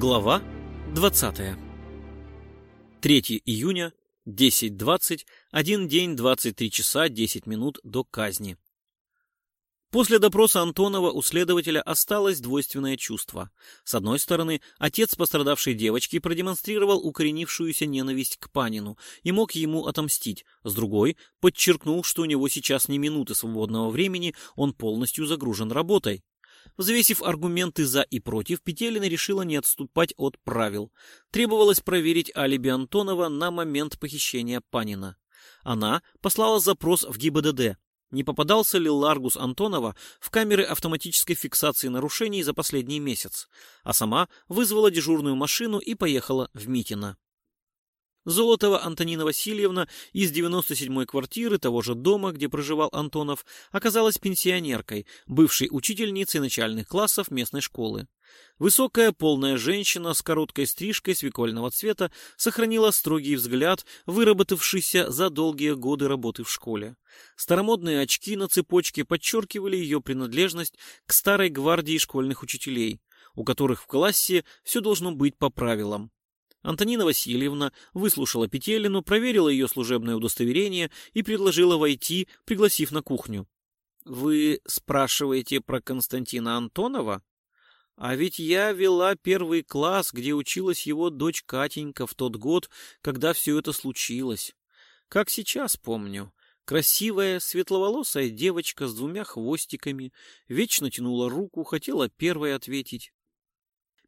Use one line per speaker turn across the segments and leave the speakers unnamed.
Глава 20. 3 июня, 10.20, один день, 23 часа, 10 минут до казни. После допроса Антонова у следователя осталось двойственное чувство. С одной стороны, отец пострадавшей девочки продемонстрировал укоренившуюся ненависть к Панину и мог ему отомстить. С другой, подчеркнул, что у него сейчас не минуты свободного времени, он полностью загружен работой. Взвесив аргументы «за» и «против», Петелина решила не отступать от правил. Требовалось проверить алиби Антонова на момент похищения Панина. Она послала запрос в ГИБДД, не попадался ли Ларгус Антонова в камеры автоматической фиксации нарушений за последний месяц, а сама вызвала дежурную машину и поехала в Митино. Золотова Антонина Васильевна из 97-й квартиры того же дома, где проживал Антонов, оказалась пенсионеркой, бывшей учительницей начальных классов местной школы. Высокая, полная женщина с короткой стрижкой свекольного цвета сохранила строгий взгляд, выработавшийся за долгие годы работы в школе. Старомодные очки на цепочке подчеркивали ее принадлежность к старой гвардии школьных учителей, у которых в классе все должно быть по правилам. Антонина Васильевна выслушала Петелину, проверила ее служебное удостоверение и предложила войти, пригласив на кухню. «Вы спрашиваете про Константина Антонова? А ведь я вела первый класс, где училась его дочь Катенька в тот год, когда все это случилось. Как сейчас помню». Красивая, светловолосая девочка с двумя хвостиками вечно тянула руку, хотела первой ответить.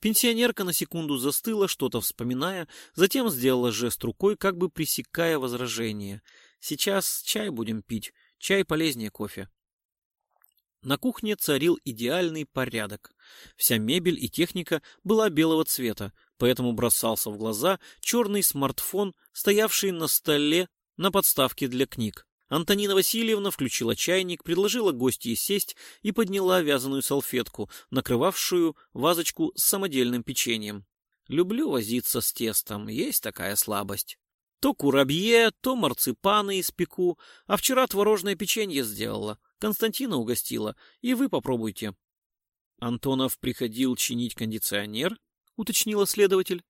Пенсионерка на секунду застыла, что-то вспоминая, затем сделала жест рукой, как бы пресекая возражение. «Сейчас чай будем пить. Чай полезнее кофе». На кухне царил идеальный порядок. Вся мебель и техника была белого цвета, поэтому бросался в глаза черный смартфон, стоявший на столе на подставке для книг. Антонина Васильевна включила чайник, предложила гостье сесть и подняла вязаную салфетку, накрывавшую вазочку с самодельным печеньем. Люблю возиться с тестом, есть такая слабость. То курабье, то марципаны испеку, а вчера творожное печенье сделала, Константина угостила, и вы попробуйте. Антонов приходил чинить кондиционер, уточнила следователь.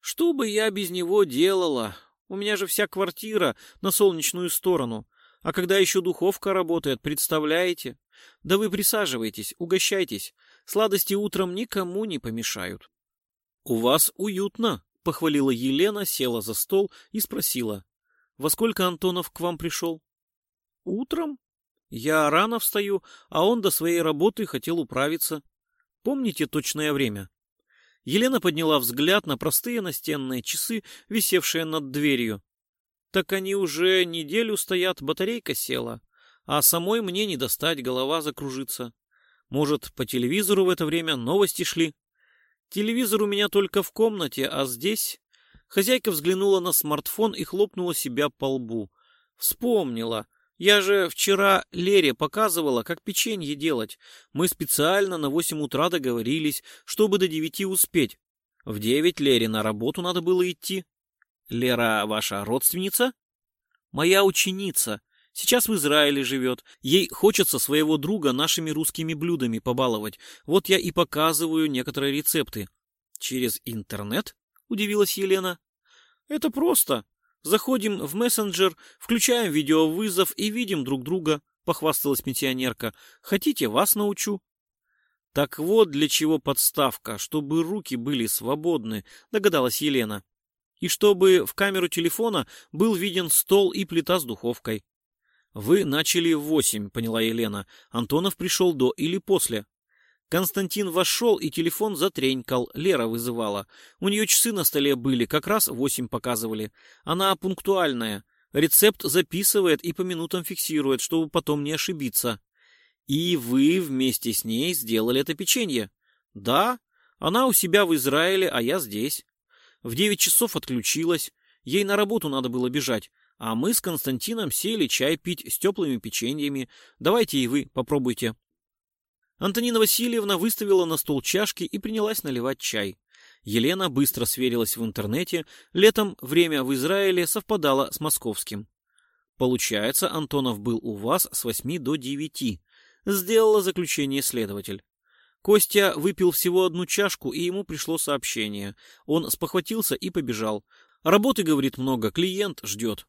Что бы я без него делала? У меня же вся квартира на солнечную сторону. А когда еще духовка работает, представляете? Да вы присаживайтесь, угощайтесь. Сладости утром никому не помешают. — У вас уютно, — похвалила Елена, села за стол и спросила. — Во сколько Антонов к вам пришел? — Утром. Я рано встаю, а он до своей работы хотел управиться. Помните точное время? Елена подняла взгляд на простые настенные часы, висевшие над дверью. Так они уже неделю стоят, батарейка села, а самой мне не достать, голова закружится. Может, по телевизору в это время новости шли? Телевизор у меня только в комнате, а здесь... Хозяйка взглянула на смартфон и хлопнула себя по лбу. Вспомнила. Я же вчера Лере показывала, как печенье делать. Мы специально на восемь утра договорились, чтобы до девяти успеть. В девять Лере на работу надо было идти. Лера ваша родственница? Моя ученица. Сейчас в Израиле живет. Ей хочется своего друга нашими русскими блюдами побаловать. Вот я и показываю некоторые рецепты. Через интернет? Удивилась Елена. Это просто. Заходим в мессенджер, включаем видеовызов и видим друг друга, похвасталась пенсионерка. Хотите, вас научу? Так вот для чего подставка, чтобы руки были свободны, догадалась Елена. И чтобы в камеру телефона был виден стол и плита с духовкой. Вы начали в восемь, поняла Елена. Антонов пришел до или после. Константин вошел, и телефон затренькал. Лера вызывала. У нее часы на столе были, как раз восемь показывали. Она пунктуальная. Рецепт записывает и по минутам фиксирует, чтобы потом не ошибиться. И вы вместе с ней сделали это печенье? Да, она у себя в Израиле, а я здесь. В девять часов отключилась. Ей на работу надо было бежать. А мы с Константином сели чай пить с теплыми печеньями. Давайте и вы попробуйте. Антонина Васильевна выставила на стол чашки и принялась наливать чай. Елена быстро сверилась в интернете. Летом время в Израиле совпадало с московским. Получается, Антонов был у вас с восьми до девяти. Сделала заключение следователь. Костя выпил всего одну чашку, и ему пришло сообщение. Он спохватился и побежал. Работы, говорит, много, клиент ждет.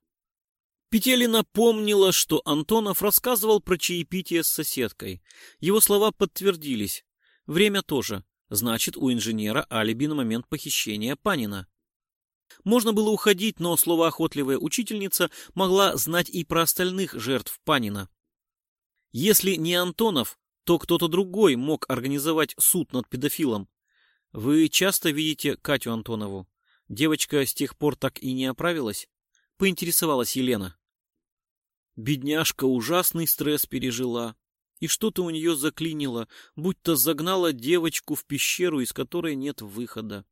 Петелина помнила, что Антонов рассказывал про чаепитие с соседкой. Его слова подтвердились. Время тоже. Значит, у инженера алиби на момент похищения Панина. Можно было уходить, но словоохотливая учительница могла знать и про остальных жертв Панина. Если не Антонов, то кто-то другой мог организовать суд над педофилом. Вы часто видите Катю Антонову? Девочка с тех пор так и не оправилась? Поинтересовалась Елена. Бедняжка ужасный стресс пережила. И что-то у нее заклинило, будто загнала девочку в пещеру, из которой нет выхода.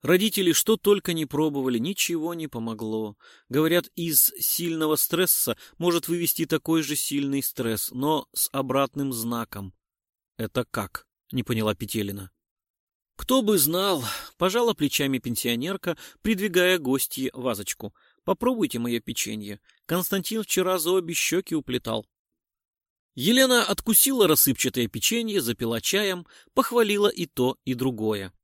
Родители что только не пробовали, ничего не помогло. Говорят, из сильного стресса может вывести такой же сильный стресс, но с обратным знаком. Это как? Не поняла Петелина. Кто бы знал, пожала плечами пенсионерка, придвигая гостье вазочку. Попробуйте мое печенье. Константин вчера за обе щеки уплетал. Елена откусила рассыпчатое печенье, запила чаем, похвалила и то, и другое.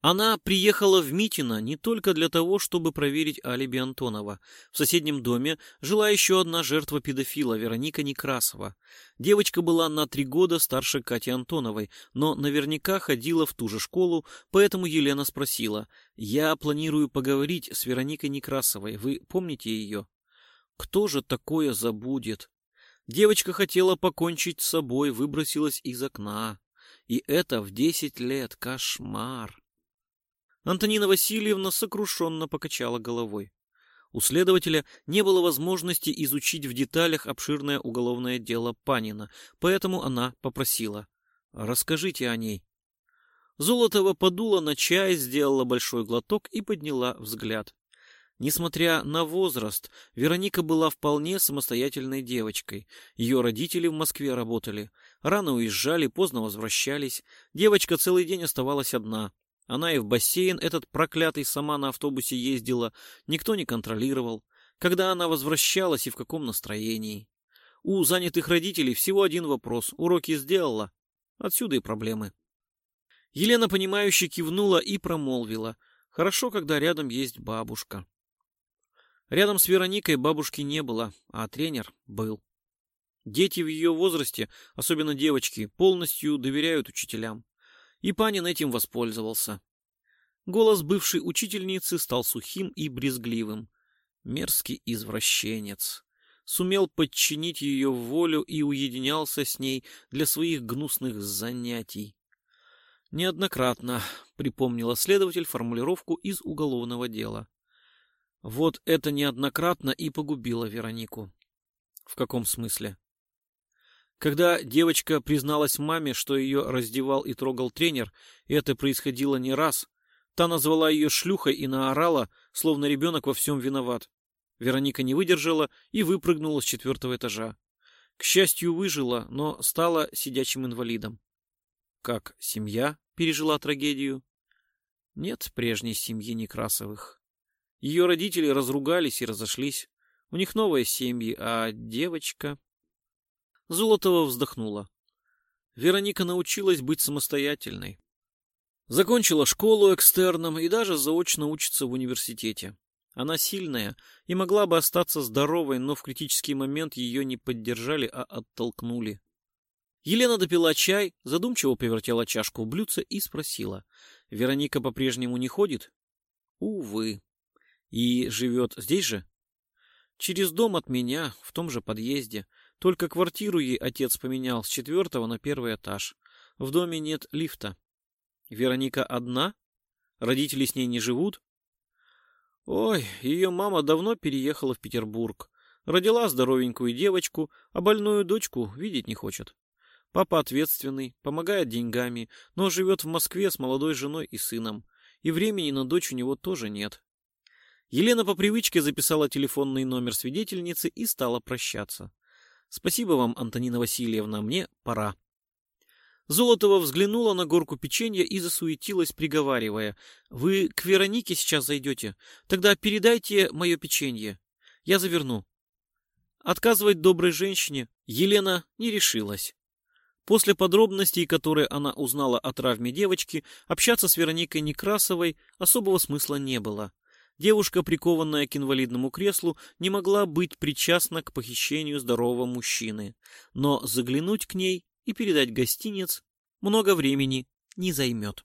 Она приехала в Митино не только для того, чтобы проверить алиби Антонова. В соседнем доме жила еще одна жертва педофила, Вероника Некрасова. Девочка была на три года старше Кати Антоновой, но наверняка ходила в ту же школу, поэтому Елена спросила, «Я планирую поговорить с Вероникой Некрасовой, вы помните ее?» «Кто же такое забудет?» Девочка хотела покончить с собой, выбросилась из окна. И это в десять лет. Кошмар. Антонина Васильевна сокрушенно покачала головой. У следователя не было возможности изучить в деталях обширное уголовное дело Панина, поэтому она попросила. «Расскажите о ней». Золотова подула на чай, сделала большой глоток и подняла взгляд. Несмотря на возраст, Вероника была вполне самостоятельной девочкой. Ее родители в Москве работали. Рано уезжали, поздно возвращались. Девочка целый день оставалась одна. Она и в бассейн этот проклятый сама на автобусе ездила. Никто не контролировал. Когда она возвращалась и в каком настроении. У занятых родителей всего один вопрос. Уроки сделала. Отсюда и проблемы. Елена, понимающе кивнула и промолвила. Хорошо, когда рядом есть бабушка. Рядом с Вероникой бабушки не было, а тренер был. Дети в ее возрасте, особенно девочки, полностью доверяют учителям. И Панин этим воспользовался. Голос бывшей учительницы стал сухим и брезгливым. Мерзкий извращенец. Сумел подчинить ее волю и уединялся с ней для своих гнусных занятий. Неоднократно припомнила следователь формулировку из уголовного дела. Вот это неоднократно и погубило Веронику. В каком смысле? Когда девочка призналась маме, что ее раздевал и трогал тренер, и это происходило не раз, та назвала ее шлюхой и наорала, словно ребенок во всем виноват. Вероника не выдержала и выпрыгнула с четвертого этажа. К счастью, выжила, но стала сидячим инвалидом. Как семья пережила трагедию? Нет прежней семьи Некрасовых. Ее родители разругались и разошлись. У них новые семьи, а девочка... Золотова вздохнула. Вероника научилась быть самостоятельной. Закончила школу экстерном и даже заочно учится в университете. Она сильная и могла бы остаться здоровой, но в критический момент ее не поддержали, а оттолкнули. Елена допила чай, задумчиво повертела чашку в блюдце и спросила. «Вероника по-прежнему не ходит?» «Увы», и живет здесь же? Через дом от меня, в том же подъезде. Только квартиру ей отец поменял с четвертого на первый этаж. В доме нет лифта. Вероника одна? Родители с ней не живут? Ой, ее мама давно переехала в Петербург. Родила здоровенькую девочку, а больную дочку видеть не хочет. Папа ответственный, помогает деньгами, но живет в Москве с молодой женой и сыном. И времени на дочь у него тоже нет. Елена по привычке записала телефонный номер свидетельницы и стала прощаться. «Спасибо вам, Антонина Васильевна, мне пора». Золотова взглянула на горку печенья и засуетилась, приговаривая. «Вы к Веронике сейчас зайдете? Тогда передайте мое печенье. Я заверну». Отказывать доброй женщине Елена не решилась. После подробностей, которые она узнала о травме девочки, общаться с Вероникой Некрасовой особого смысла не было. Девушка, прикованная к инвалидному креслу, не могла быть причастна к похищению здорового мужчины, но заглянуть к ней и передать гостинец много времени не займет.